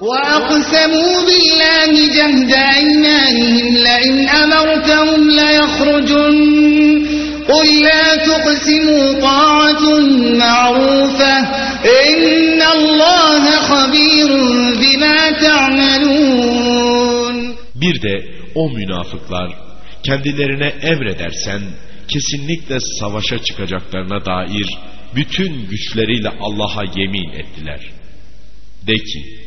وأقسموا بالله جهد أيمانهم لئن أمرتهم ليخرجن قل لا تقسموا طاعة معروفة إن الله خبير بما تعملون Bir de o münafıklar kendilerine emredersen kesinlikle savaşa çıkacaklarına dair bütün güçleriyle Allah'a yemin ettiler. De ki,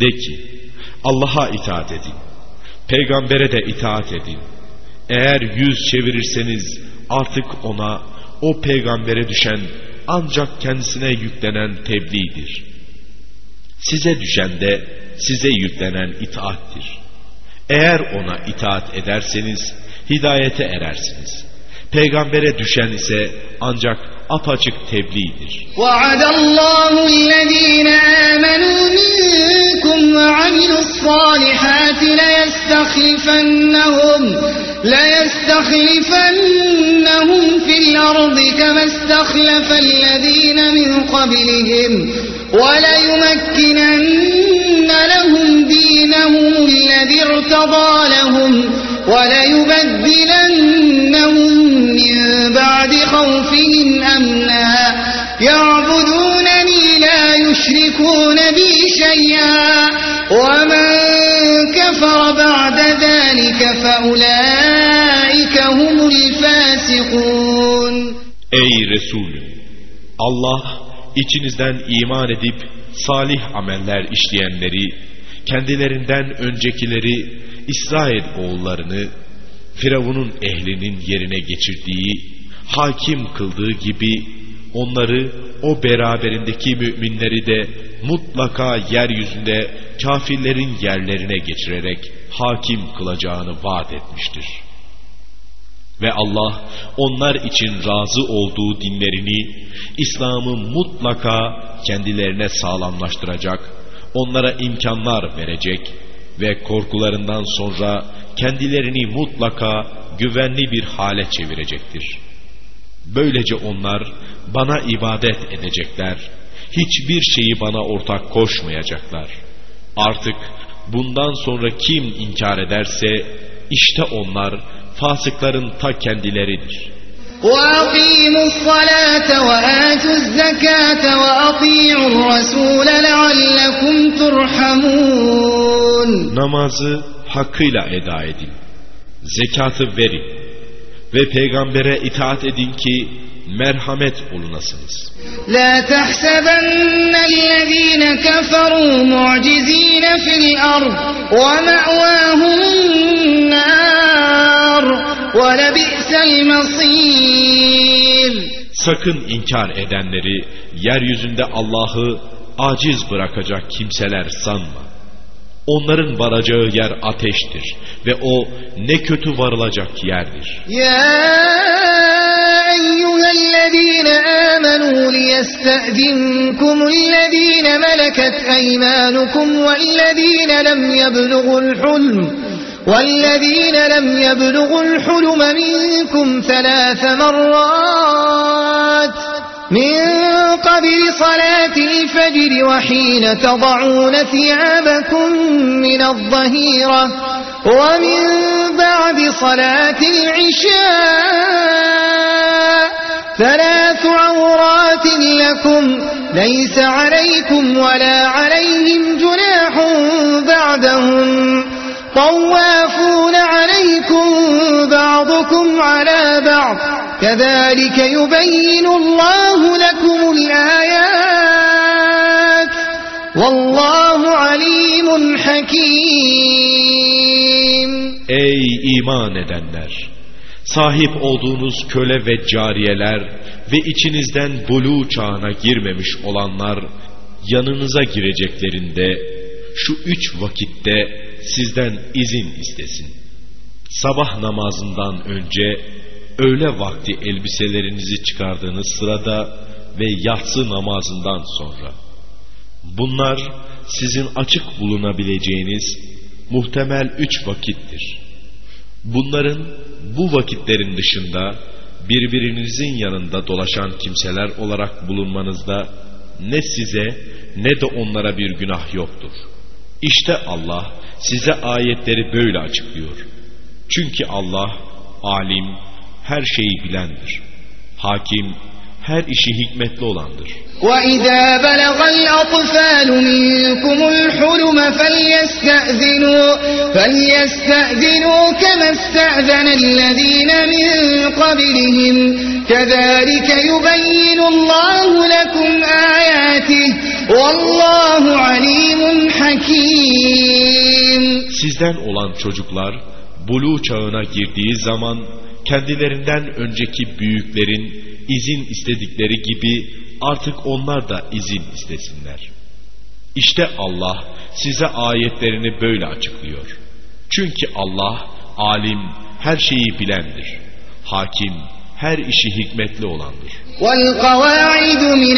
De ki, Allah'a itaat edin. Peygambere de itaat edin. Eğer yüz çevirirseniz artık ona, o peygambere düşen ancak kendisine yüklenen tebliğdir. Size düşen de size yüklenen itaattir. Eğer ona itaat ederseniz hidayete erersiniz. Peygambere düşen ise ancak apaçık tebliğdir. وعد الله الذين آمنوا منكم وعملوا الصالحات ليستخلفنهم ليستخلفنهم في الأرض كما استخلف الذين من قبلهم وليمكنن لهم دينهم الذي ارتضى لهم وليبدلنهم من بعد خوفهم أمنا يعبدونني لا يشركون بي شيئا ومن كفر بعد ذلك فأولئك هم الفاسقون Ey Resulüm! Allah içinizden iman edip salih ameller işleyenleri, kendilerinden öncekileri İsrail oğullarını Firavun'un ehlinin yerine geçirdiği, hakim kıldığı gibi onları o beraberindeki müminleri de mutlaka yeryüzünde kafirlerin yerlerine geçirerek hakim kılacağını vaat etmiştir. Ve Allah onlar için razı olduğu dinlerini, İslam'ı mutlaka kendilerine sağlamlaştıracak, onlara imkanlar verecek ve korkularından sonra kendilerini mutlaka güvenli bir hale çevirecektir. Böylece onlar bana ibadet edecekler, hiçbir şeyi bana ortak koşmayacaklar. Artık bundan sonra kim inkar ederse işte onlar fasıkların ta kendileridir. وأقيموا الصلاة وآتوا الزكاة وأطيعوا الرسول لعلكم ترحمون Namazı hakkıyla eda edin. Zekatı verin. Ve peygambere itaat edin ki merhamet olunasınız. لا تحسبن الذين كفروا معجزين في الأرض ومأواهم النار ولبئس المصير Sakın inkar edenleri yeryüzünde Allah'ı aciz bırakacak kimseler sanma. Onların varacağı yer ateştir ve o ne kötü varılacak yerdir. يا أيها الذين آمنوا ليستأذنكم الذين ملكت أيمانكم والذين لم يبلغوا الحلم والذين لم يبلغوا الحلم منكم ثلاث مرات من قبل صلاة الفجر وحين تضعون ثيابكم من الظهيرة ومن بعد صلاة العشاء ثلاث عورات لكم ليس عليكم ولا عليهم جناح بعدهم طوافون عليكم بعضكم على بعض كذلك يبين الله لكم الآيات والله عليم حكيم Ey iman edenler! Sahip olduğunuz köle ve cariyeler ve içinizden bulu çağına girmemiş olanlar yanınıza gireceklerinde şu üç vakitte sizden izin istesin. Sabah namazından önce öğle vakti elbiselerinizi çıkardığınız sırada ve yatsı namazından sonra. Bunlar sizin açık bulunabileceğiniz muhtemel üç vakittir. Bunların bu vakitlerin dışında birbirinizin yanında dolaşan kimseler olarak bulunmanızda ne size ne de onlara bir günah yoktur. İşte Allah size ayetleri böyle açıklıyor. Çünkü Allah alim, her şeyi bilendir. Hakim, her işi hikmetli olandır. وَإِذَا بَلَغَ الْأَطْفَالُ مِنْكُمُ الْحُلُمَ فَلْيَسْتَأْذِنُوا, فَلْيَسْتَأْذِنُوا كَمَا اسْتَأْذَنَ الَّذِينَ مِنْ قَبْلِهِمْ كَذَلِكَ يُبَيِّنُ اللَّهُ لَكُمْ آيَاتِهِ وَاللّٰهُ عَلِيمٌ حَكِيمٌ Sizden olan çocuklar buluğ çağına girdiği zaman kendilerinden önceki büyüklerin izin istedikleri gibi artık onlar da izin istesinler. İşte Allah size ayetlerini böyle açıklıyor. Çünkü Allah alim, her şeyi bilendir. Hakim, her işi hikmetli olandır. والقواعد من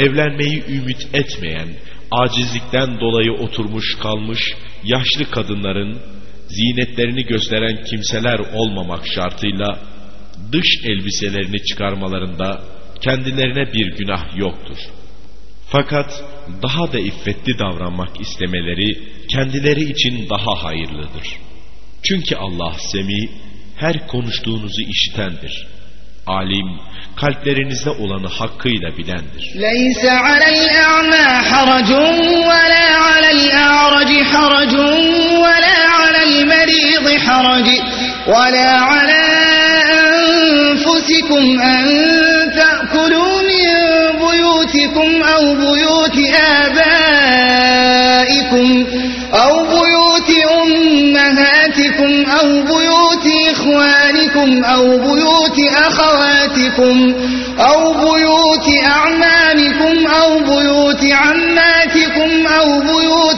evlenmeyi ümit etmeyen, acizlikten dolayı oturmuş kalmış yaşlı kadınların zinetlerini gösteren kimseler olmamak şartıyla dış elbiselerini çıkarmalarında kendilerine bir günah yoktur. Fakat daha da iffetli davranmak istemeleri kendileri için daha hayırlıdır. Çünkü Allah semi her konuştuğunuzu işitendir Alim, kalplerinizde olanı hakkıyla bilendir. ليس على الأعمى حرج ولا على الأعرج حرج ولا على المريض حرج ولا على أنفسكم أن تأكلوا من بيوتكم أو بيوت آبائكم أو بيوت أمهاتكم أو بيوت إخوانكم أو بيوت أخواتكم أو بيوت أعمامكم أو بيوت عماتكم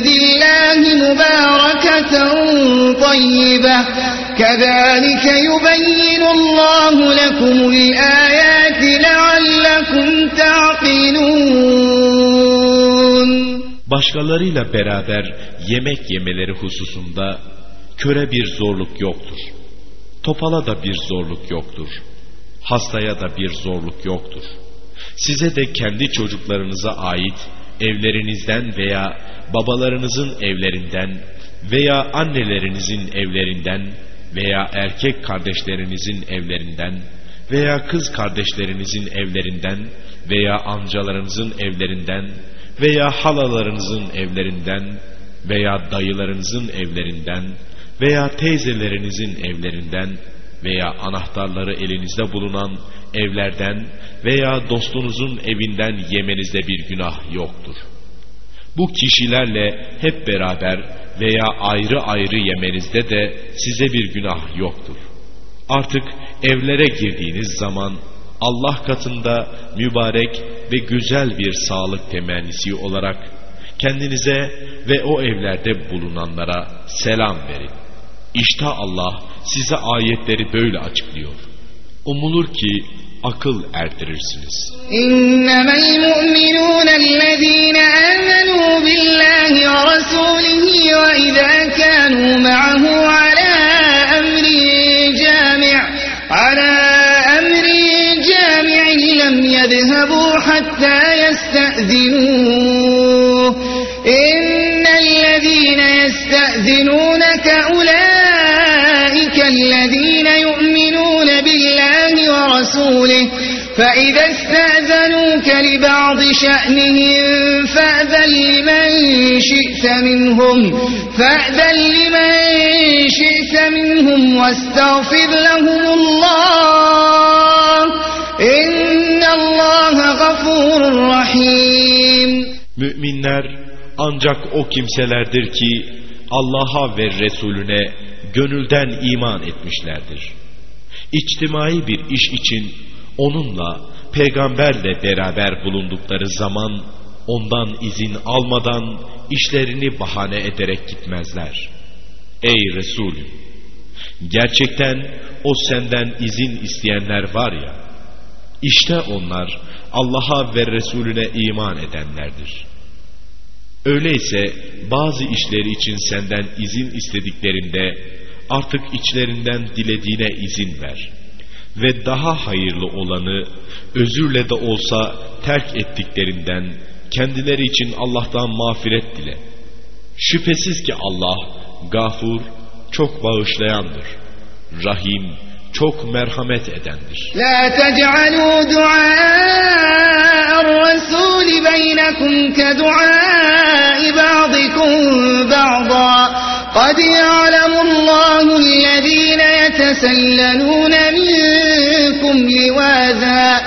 الله مباركة طيبة كذلك يبين الله لكم الآيات لعلكم تعقلون Başkalarıyla beraber yemek yemeleri hususunda köre bir zorluk yoktur. Topala da bir zorluk yoktur. Hastaya da bir zorluk yoktur. Size de kendi çocuklarınıza ait evlerinizden veya babalarınızın evlerinden veya annelerinizin evlerinden veya erkek kardeşlerinizin evlerinden veya kız kardeşlerinizin evlerinden veya amcalarınızın evlerinden veya halalarınızın evlerinden veya dayılarınızın evlerinden veya teyzelerinizin evlerinden veya anahtarları elinizde bulunan evlerden veya dostunuzun evinden yemenizde bir günah yoktur. Bu kişilerle hep beraber veya ayrı ayrı yemenizde de size bir günah yoktur. Artık evlere girdiğiniz zaman Allah katında mübarek ve güzel bir sağlık temennisi olarak kendinize ve o evlerde bulunanlara selam verin. İşte Allah size ayetleri böyle açıklıyor. Umulur ki akıl erdirirsiniz. İnnemel mu'minûnellezîne âmenû billâhi ve rasûlihi ve izâ kânû ma'ahû alâ emrin câmi' alâ emrin câmi'in lem yedhebû hattâ yeste'zinûh. İnnellezîne yeste'zinûneke ulâ الذين يؤمنون بالله ورسوله فإذا استأذنوك لبعض شأنهم فأذن لمن شئت منهم فأذن لمن شئت منهم واستغفر لهم الله إن الله غفور رحيم Müminler ancak o kimselerdir ki Allah'a ve Resulüne gönülden iman etmişlerdir. İçtimai bir iş için onunla, peygamberle beraber bulundukları zaman ondan izin almadan işlerini bahane ederek gitmezler. Ey Resulüm! Gerçekten o senden izin isteyenler var ya, işte onlar Allah'a ve Resulüne iman edenlerdir. Öyleyse bazı işleri için senden izin istediklerinde Artık içlerinden dilediğine izin ver. Ve daha hayırlı olanı özürle de olsa terk ettiklerinden kendileri için Allah'tan mağfiret dile. Şüphesiz ki Allah gafur, çok bağışlayandır. Rahim, çok merhamet edendir. La tec'alû duâ'r rasûl beynekum ke duâ'i ba'dikum ba'da. Kad ya'lemullah يتسللون منكم لواذا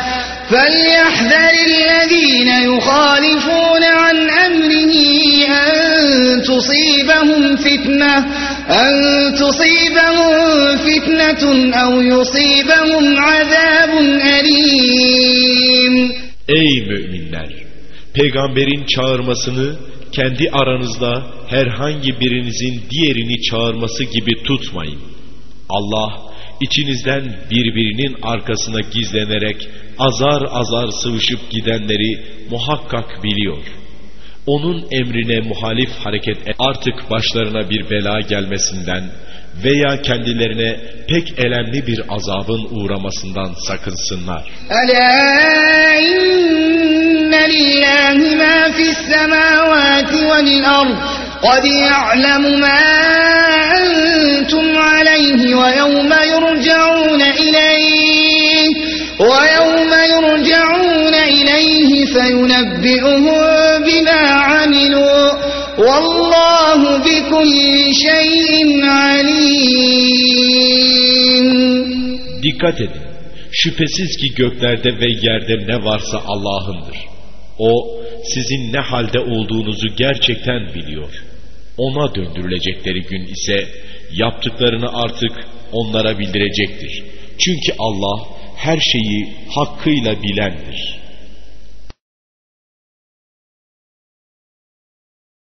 فليحذر الذين يخالفون عن أمره أن تصيبهم فتنة أن تصيبهم فتنة أو يصيبهم عذاب أليم Ey müminler! Peygamberin çağırmasını kendi aranızda herhangi birinizin diğerini çağırması gibi tutmayın. Allah içinizden birbirinin arkasına gizlenerek azar azar sıvışıp gidenleri muhakkak biliyor. Onun emrine muhalif hareket et- artık başlarına bir bela gelmesinden veya kendilerine pek elemli bir azabın uğramasından sakınsınlar. ألا إن لله ما في السماوات والأرض قد يعلم ما أنتم عليه ويوم يرجعون إليه ويوم يرجعون إليه فينبئهم بما عملوا والله بكل شيء عليم Dikkat edin. Şüphesiz ki göklerde ve yerde ne varsa Allah'ındır. O sizin ne halde olduğunuzu gerçekten biliyor. Ona döndürülecekleri gün ise yaptıklarını artık onlara bildirecektir. Çünkü Allah her şeyi hakkıyla bilendir.